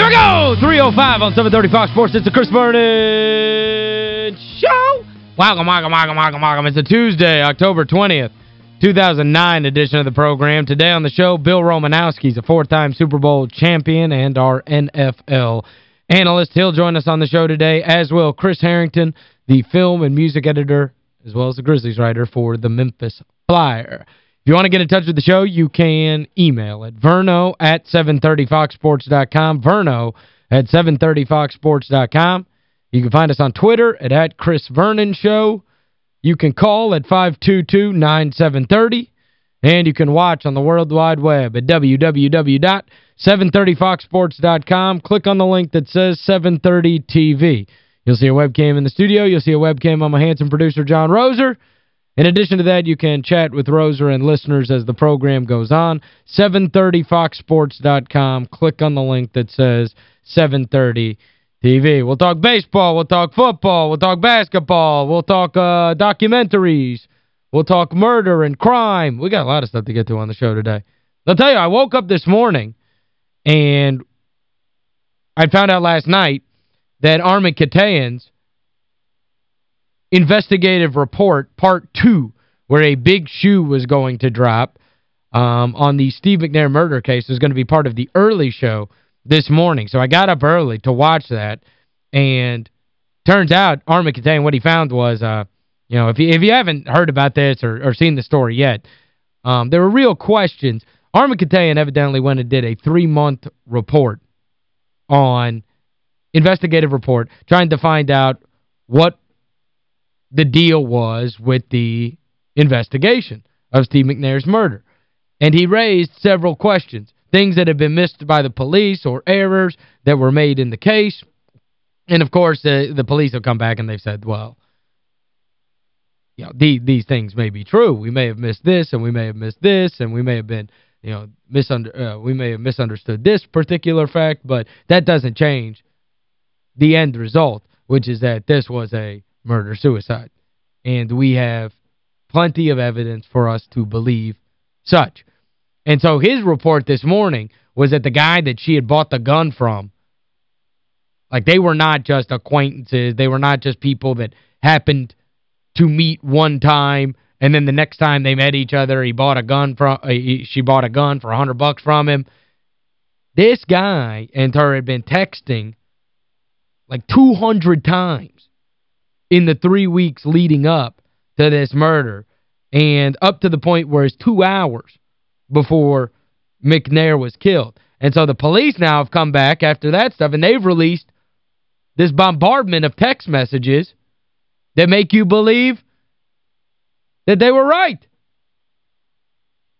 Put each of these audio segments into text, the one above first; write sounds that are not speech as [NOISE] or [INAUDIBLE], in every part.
Here we go! 305 on 730 Fox Sports. It's the Chris Vernon Show. Welcome, welcome, welcome, welcome, welcome. It's a Tuesday, October 20th, 2009 edition of the program. Today on the show, Bill Romanowski. He's a four-time Super Bowl champion and our NFL analyst. He'll join us on the show today, as will Chris Herrington, the film and music editor, as well as the Grizzlies writer for the Memphis Flyer. If you want to get in touch with the show, you can email at verno at 730foxsports.com, verno at 730foxsports.com. You can find us on Twitter at, at Chris Vernon Show. You can call at 522-9730. And you can watch on the World Wide Web at www.730foxsports.com. Click on the link that says 730 TV. You'll see a webcam in the studio. You'll see a webcam on my handsome producer, John Roser. In addition to that, you can chat with Roser and listeners as the program goes on. 730foxsports.com. Click on the link that says 730 TV. We'll talk baseball. We'll talk football. We'll talk basketball. We'll talk uh, documentaries. We'll talk murder and crime. We got a lot of stuff to get to on the show today. I'll tell you, I woke up this morning and I found out last night that Armen Keteyian's investigative report, part two, where a big shoe was going to drop um, on the Steve McNair murder case is going to be part of the early show this morning. So I got up early to watch that, and turns out Armen Keteyian, what he found was, uh, you know, if you, if you haven't heard about this or, or seen the story yet, um, there were real questions. Armen Keteyian evidently went and did a three-month report on investigative report trying to find out what the deal was with the investigation of Steve McNair's murder. And he raised several questions, things that had been missed by the police or errors that were made in the case. And, of course, the, the police have come back and they've said, well, you know, the, these things may be true. We may have missed this and we may have missed this and we may have been, you know, misunder uh, we may have misunderstood this particular fact, but that doesn't change the end result, which is that this was a murder-suicide. And we have plenty of evidence for us to believe such. And so his report this morning was that the guy that she had bought the gun from, like they were not just acquaintances, they were not just people that happened to meet one time and then the next time they met each other he bought a gun from uh, he, she bought a gun for a 100 bucks from him. This guy and her had been texting like 200 times in the three weeks leading up to this murder and up to the point where it's two hours before McNair was killed. And so the police now have come back after that stuff and they've released this bombardment of text messages that make you believe that they were right.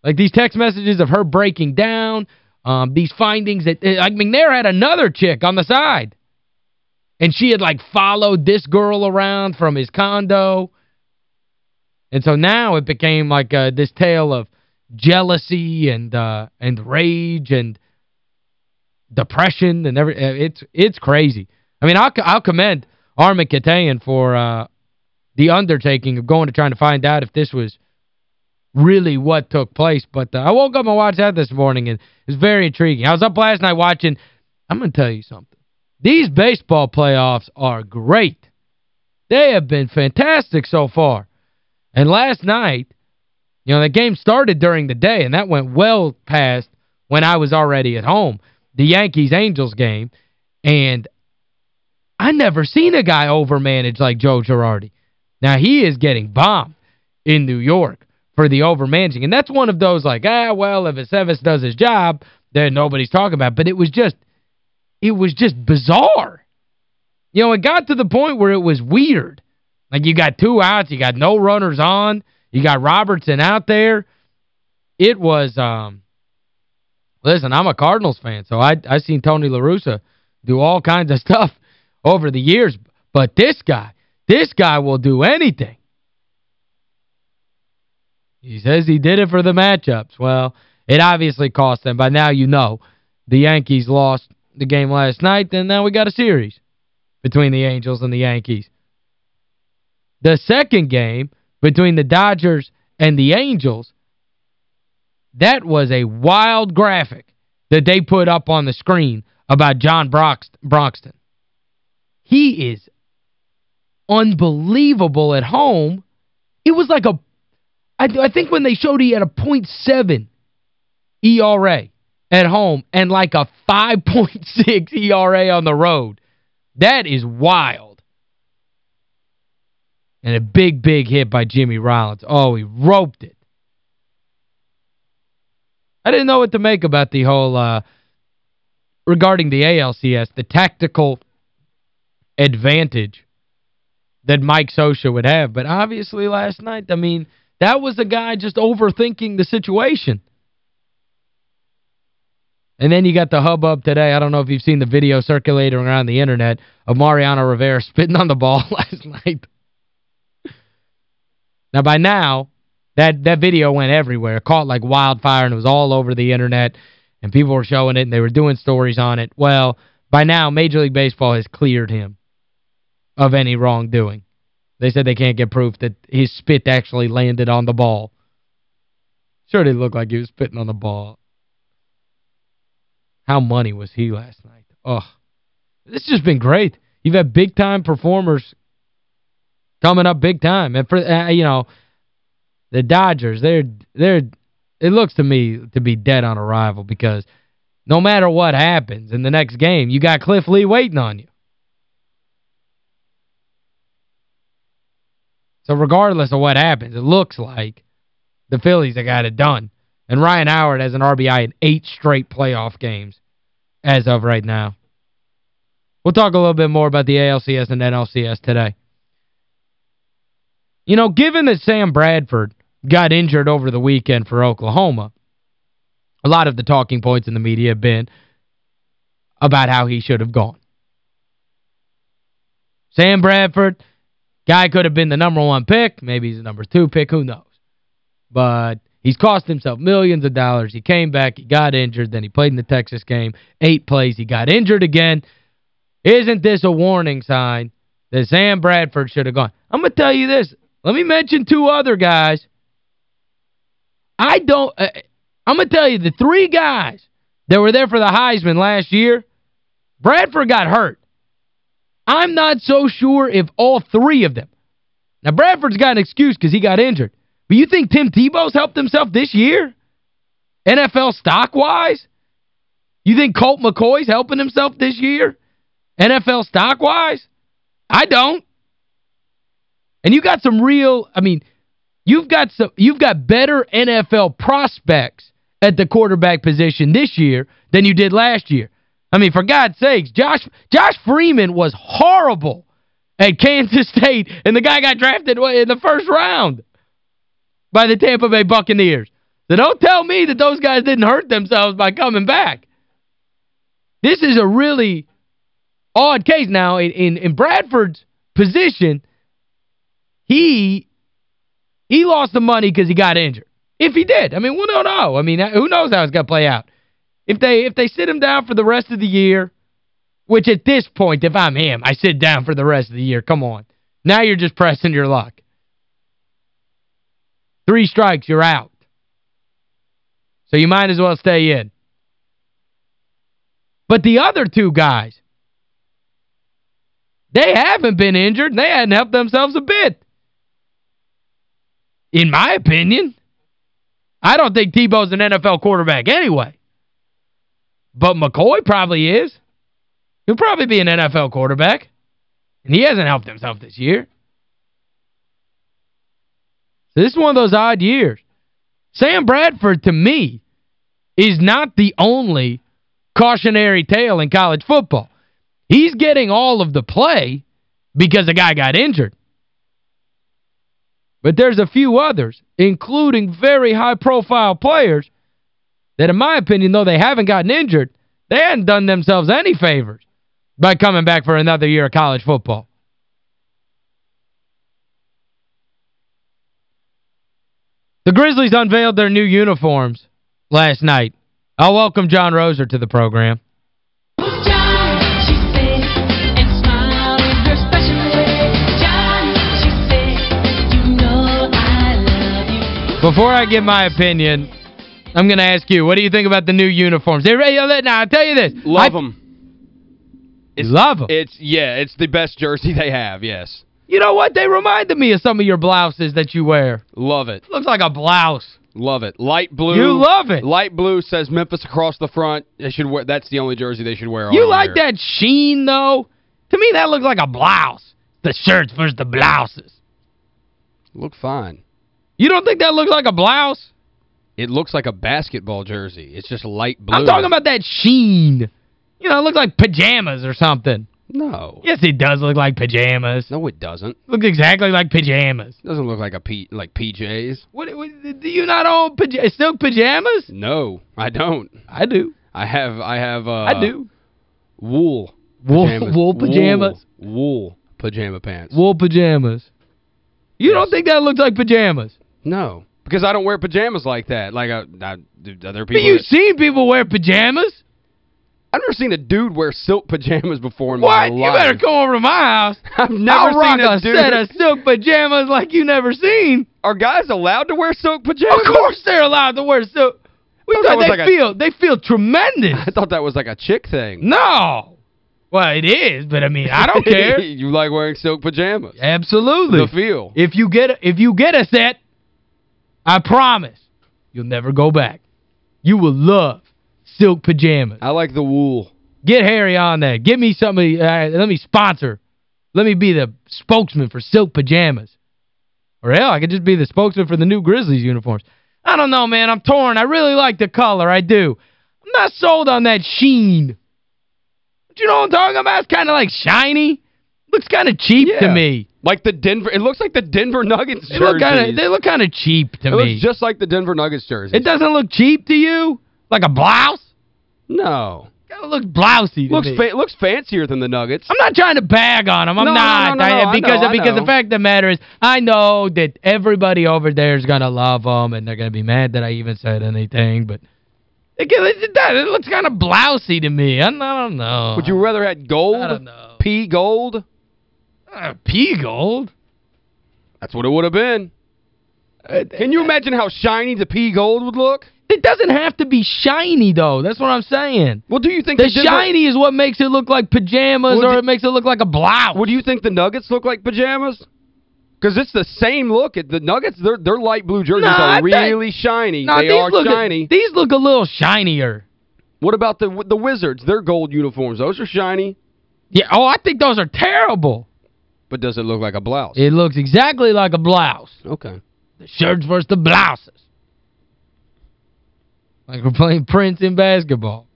Like these text messages of her breaking down, um, these findings that, like McNair had another chick on the side. And she had, like, followed this girl around from his condo. And so now it became, like, uh, this tale of jealousy and uh, and rage and depression and every uh, it's it's crazy. I mean, I'll, I'll commend Armen Keteyian for uh, the undertaking of going to trying to find out if this was really what took place. But uh, I woke up and watched that this morning, and it was very intriguing. I was up last night watching, I'm going to tell you something. These baseball playoffs are great. They have been fantastic so far. And last night, you know, the game started during the day, and that went well past when I was already at home. The Yankees-Angels game, and I never seen a guy overmanage like Joe Girardi. Now, he is getting bombed in New York for the overmanaging. And that's one of those like, ah, well, if Aceves does his job, then nobody's talking about. But it was just – it was just bizarre. You know, it got to the point where it was weird. Like, you got two outs, you got no runners on, you got Robertson out there. It was, um, listen, I'm a Cardinals fan, so I I seen Tony La Russa do all kinds of [LAUGHS] stuff over the years. But this guy, this guy will do anything. He says he did it for the matchups. Well, it obviously cost them. By now you know the Yankees lost the game last night, then now we got a series between the Angels and the Yankees. The second game between the Dodgers and the Angels, that was a wild graphic that they put up on the screen about John Broxton. He is unbelievable at home. It was like a I, I think when they showed he had a .7 ERA at home and like a 5.6 ERA on the road. That is wild. And a big, big hit by Jimmy Rollins. Oh, he roped it. I didn't know what to make about the whole, uh, regarding the ALCS, the tactical advantage that Mike Scioscia would have. But obviously last night, I mean, that was a guy just overthinking the situation. And then you got the hubbub today. I don't know if you've seen the video circulating around the internet of Mariano Rivera spitting on the ball [LAUGHS] last night. now, by now, that that video went everywhere. It caught like wildfire, and it was all over the internet, and people were showing it, and they were doing stories on it. Well, by now, Major League Baseball has cleared him of any wrongdoing. They said they can't get proof that his spit actually landed on the ball. Sure it looked like he was spitting on the ball. How money was he last night? Oh, This has just been great. You've had big-time performers coming up big time. And, for uh, you know, the Dodgers, they're they're it looks to me to be dead on arrival because no matter what happens in the next game, you got Cliff Lee waiting on you. So regardless of what happens, it looks like the Phillies have got it done. And Ryan Howard has an RBI in eight straight playoff games as of right now. We'll talk a little bit more about the ALCS and NLCS today. You know, given that Sam Bradford got injured over the weekend for Oklahoma, a lot of the talking points in the media have been about how he should have gone. Sam Bradford, guy could have been the number one pick. Maybe he's the number two pick. Who knows? But He's cost himself millions of dollars. He came back, he got injured, then he played in the Texas game, eight plays, he got injured again. Isn't this a warning sign that Sam Bradford should have gone? I'm going to tell you this. Let me mention two other guys. I don't uh, I'm going to tell you the three guys that were there for the Heisman last year, Bradford got hurt. I'm not so sure if all three of them. Now, Bradford's got an excuse because he got injured. But you think Tim Tebow's helped himself this year? NFL stock-wise? You think Colt McCoy's helping himself this year? NFL stock-wise? I don't. And you got some real, I mean, you've got some you've got better NFL prospects at the quarterback position this year than you did last year. I mean, for God's sakes, Josh Josh Freeman was horrible at Kansas State, and the guy got drafted in the first round by the Tampa Bay Buccaneers. So don't tell me that those guys didn't hurt themselves by coming back. This is a really odd case. Now, in, in, in Bradford's position, he he lost the money because he got injured. If he did. I mean, we don't know. I mean, who knows how it's going to play out. If they if they sit him down for the rest of the year, which at this point, if I'm him, I sit down for the rest of the year. Come on. Now you're just pressing your luck. Three strikes, you're out. So you might as well stay in. But the other two guys, they haven't been injured, they hadn't helped themselves a bit. In my opinion. I don't think Tebow's an NFL quarterback anyway. But McCoy probably is. He'll probably be an NFL quarterback. And he hasn't helped himself this year. This is one of those odd years. Sam Bradford, to me, is not the only cautionary tale in college football. He's getting all of the play because a guy got injured. But there's a few others, including very high-profile players, that in my opinion, though they haven't gotten injured, they hadn't done themselves any favors by coming back for another year of college football. The Grizzlies unveiled their new uniforms last night. I'll welcome John Roser to the program. Before I give my opinion, I'm going to ask you, what do you think about the new uniforms? They're ready now, I'll tell you this. Love them. You love them. It's, yeah, it's the best jersey they have, yes. You know what? They reminded me of some of your blouses that you wear. Love it. Looks like a blouse. Love it. Light blue. You love it. Light blue says Memphis across the front. They should wear That's the only jersey they should wear You like year. that sheen, though? To me, that looks like a blouse. The shirts versus the blouses. Look fine. You don't think that looks like a blouse? It looks like a basketball jersey. It's just light blue. I'm talking about that sheen. You know, it looks like pajamas or something. No. Yes, it does look like pajamas. No, it doesn't. Looks exactly like pajamas. Doesn't look like a P like PJs. What, what do you not own paj silk pajamas? No, I don't. I do. I have I have uh I do. wool Wool, pajamas. wool pajamas. Wool, wool pajama pants. Wool pajamas. You Yes. don't think that looks like pajamas? No, because I don't wear pajamas like that. Like uh, I, other But people you've that- seen people wear pajamas. I've never seen a dude wear silk pajamas before in my life. What? You better come over to my house. [LAUGHS] I've never I'll seen a, a dude. set of silk pajamas like you never seen. Are guys allowed to wear silk pajamas? Of course they're allowed to wear silk. We thought thought they like a- feel they feel tremendous. [LAUGHS] I thought that was like a chick thing. No. Well, it is, but I mean, I don't [LAUGHS] care. you like wearing silk pajamas. Absolutely. The feel. If you get a, if you get a set, I promise you'll never go back. You will love silk pajamas. I like the wool. Get Harry on that. Give me somebody, uh, let me sponsor. Let me be the spokesman for silk pajamas. Or hell, I could just be the spokesman for the new Grizzlies uniforms. I don't know, man. I'm torn. I really like the color. I do. I'm not sold on that sheen. But you know what I'm talking about? It's kind of like shiny. Looks kind of cheap to me. Like the Denver, it looks like the Denver Nuggets They look kind of jerseys. they look kind of cheap to It me. looks just like the Denver Nuggets jersey. it doesn't look cheap to you? Like a blouse? No. Of looks blousy to Looks me. fa it looks fancier than the Nuggets. I'm not trying to bag on them. I'm No, no, not. no, no, I- no, I because know, because the fact of the matter is I know that everybody over there is going to love them and they're going to be mad that I even said anything, but it, it, it, it looks kind of blousy to me. I, don't- I don't know. Would you rather had gold? I don't know. P gold? Uh, pea gold? That's what it would have been. Uh, Can you imagine how shiny the P gold would look? It doesn't have to be shiny, though. That's what I'm saying. Well, do you think The shiny is what makes it look like pajamas Well, or it makes it look like a blouse. Would you think the Nuggets look like pajamas? Because it's the same look. at The Nuggets, their their light blue jerseys nah, are really shiny. No, they these are look a- shiny. these look a little shinier. What about the the Wizards? Their gold uniforms. Those are shiny. Yeah, oh, I think those are terrible. But does it look like a blouse? It looks exactly like a blouse. okay. The shirts versus the blouses. Like we're playing Prince in basketball.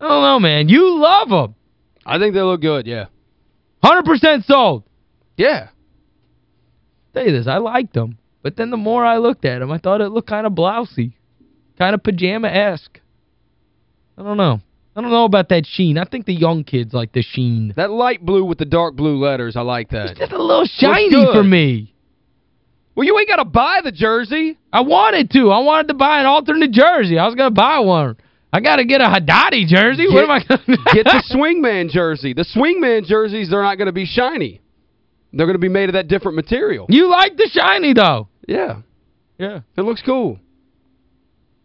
I don't know, man. You love them. I think they look good, yeah. 100% sold. Yeah. Tell you this, I liked them. But then the more I looked at them, I thought it looked kind of blousy. Kind of pajama-esque. I don't know. I don't know about that sheen. I think the young kids like the sheen. That light blue with the dark blue letters, I like that. It's just a little shiny for me. Well, you ain't got to buy the jersey. I wanted to. I wanted to buy an alternate jersey. I was going to buy one. I got to get a Haddadi jersey. what am I to Get the [LAUGHS] [LAUGHS] swingman jersey. The swingman jerseys, they're not going to be shiny. They're going to be made of that different material. You like the shiny, though. Yeah. Yeah. It looks cool.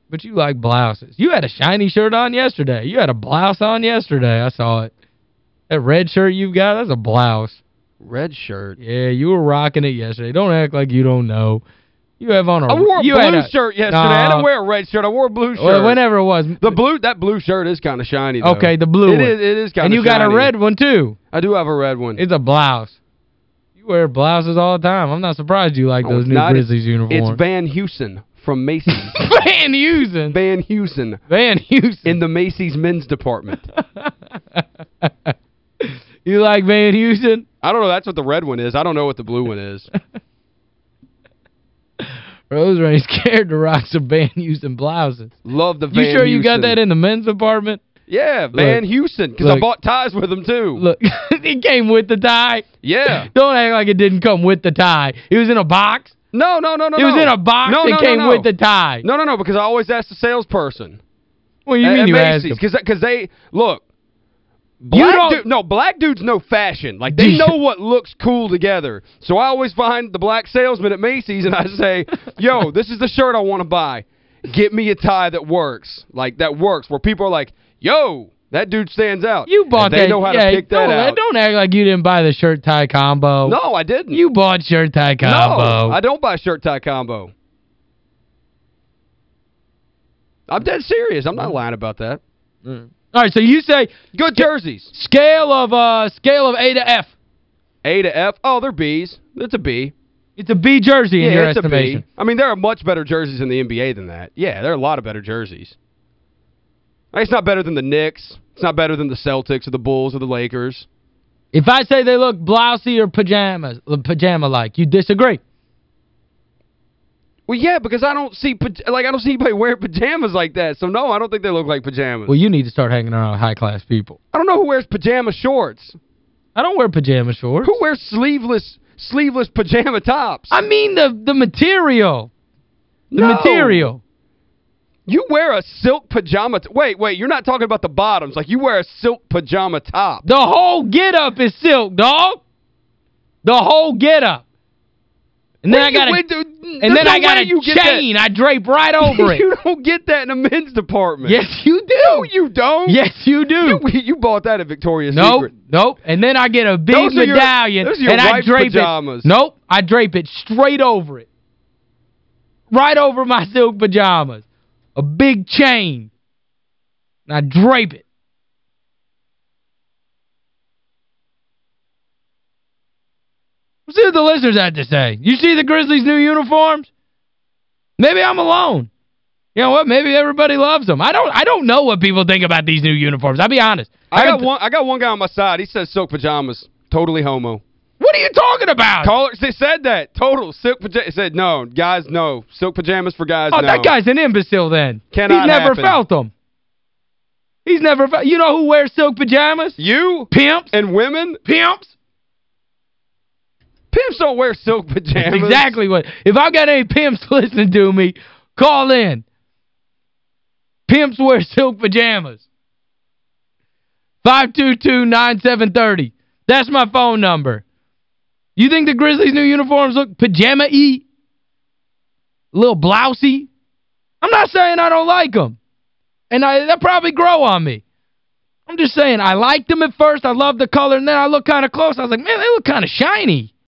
But you like blouses. You had a shiny shirt on yesterday. You had a blouse on yesterday. I saw it. That red shirt you've got, that's a blouse. Red shirt. Yeah, you were rocking it yesterday. Don't act like you don't know. You have on a... I wore a you blue a, shirt yesterday. I didn't wear a red shirt. I wore a blue shirt. Well, whenever it was. The blue that blue shirt is kind of shiny though. Okay, the blue It one. is it is kind of And you got a red one, too. I do have a red one. It's a blouse. You wear blouses all the time. I'm not surprised you like those new not. Grizzlies uniforms. It's Van Heusen from Macy's. [LAUGHS] Van Heusen. Van Heusen Van Heusen. in the Macy's men's department. [LAUGHS] you like Van Heusen? I don't know. That's what the red one is. I don't know what the blue one is. [LAUGHS] Rose ain't scared to rock some Van Heusen blouses. Love the Van You sure you got that in the men's department? Yeah, Van Houston. Because I bought ties with them too. Look, [LAUGHS] it came with the tie. Yeah. [LAUGHS] Don't act like it didn't come with the tie. It was in a box. No, no, no, no, it was no. in a box no, that no, came no, with the tie. No, no, no, because I always ask the salesperson. Do you at, mean at you Macy's. him? Because they, look, black don't- dude, no, black dudes know fashion. Like, they [LAUGHS] know what looks cool together. So I always find the black salesman at Macy's and I say, yo, this is the shirt I want to buy. Get me a tie that works. Like, that works. Where people are like, yo, That dude stands out. You bought and that. they know how yeah, to pick that don't, out. Don't act like you didn't buy the shirt tie combo. No, I didn't. You bought shirt tie combo. No, I don't buy shirt tie combo. I'm dead serious. I'm not lying about that. Mm. All right, so you say Good jerseys. scale of uh scale of A to F. A to F. Oh, they're Bs. It's a B. It's a B jersey in yeah, your it's estimation. a B. I mean, there are much better jerseys in the NBA than that. Yeah, there are a lot of better jerseys. It's not better than the Knicks. It's not better than the Celtics or the Bulls or the Lakers. If I say they look blousy or pajamas, pajama-like, you disagree? Well, yeah, because I don't see like I don't see anybody [LAUGHS] wearing pajamas like that. So no, I don't think they look like pajamas. Well, you need to start hanging around high-class people. I don't know who wears pajama shorts. I don't wear pajama shorts. Who wears sleeveless sleeveless pajama tops? I mean the the material. The No. material. You wear a silk pajama Wait, wait, you're not talking about the bottoms. Like you wear a silk pajama top. The whole get-up is silk, dog. The whole get-up. And then I got a dude, and then no I got a you get that. chain I drape right [LAUGHS] over it. you don't get that in a men's department. yes, you do. No, you don't. Yes, you do. You, you bought that at Victoria's Nope, Secret. nope. And then I get a big Those medallion your and I drape pajamas. it. Nope, I drape it straight over it. Right over my silk pajamas. A big chain. And I drape it. What the listeners had to say. You see the Grizzlies' new uniforms? Maybe I'm alone. You know what? Maybe everybody loves them. I don't I don't know what people think about these new uniforms. I'll be honest. I got one I got one guy on my side. He says silk pajamas. Totally homo. What are you talking about? Callers, they said that. Total. Silk pajamas. said no. Guys, no. Silk pajamas for guys, Oh, no. that guy's an imbecile then. Cannot He's never happen. felt them. He's never felt You know who wears silk pajamas? You Pimps. and women, Pimps. Pimps don't wear silk That's pajamas. exactly what. If I got any pimps [LAUGHS] listening to me, call in. Pimps wear silk pajamas. 522-9730. That's my phone number. You think the Grizzlies' new uniforms look pajama-y? A little blousy? I'm not saying I don't like them. And I, they'll probably grow on me. I'm just saying, I liked them at first. I loved the color. And then I looked kind of close. I was like, man, they look kind of shiny.